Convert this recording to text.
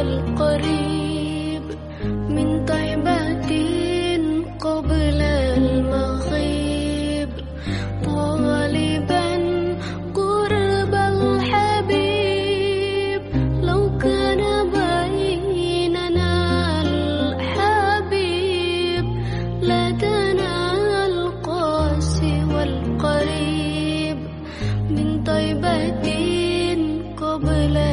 والقريب من طيبة قبل المغيب. طالبا قرب الحبيب. لو كان بيننا الحبيب لكان القاسي والقريب من طيبة قبل المغيب